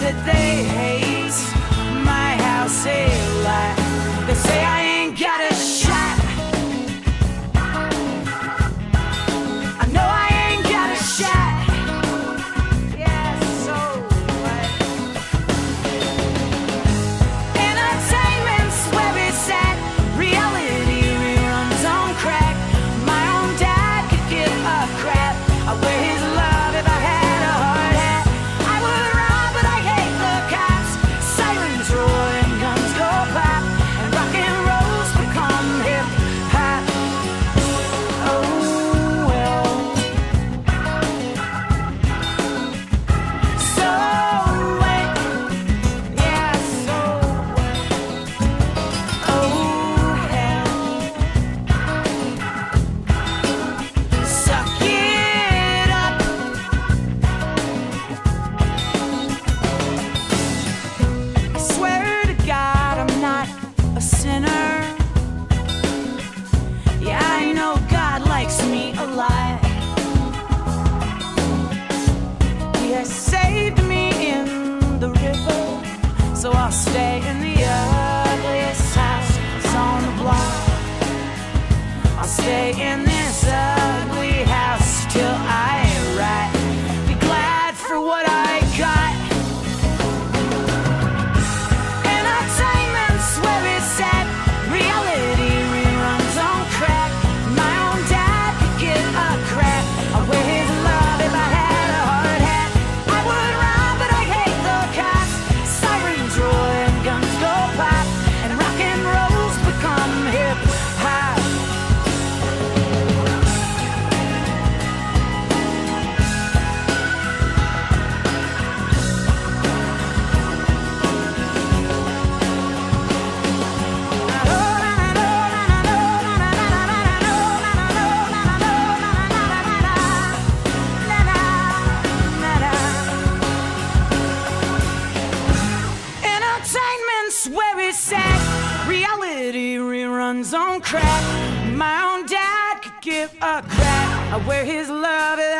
that they hate. My house is. I'll stay in the ugliest house on the block. I'll stay in son's on crack. My own dad could give a crap. I wear his love. is.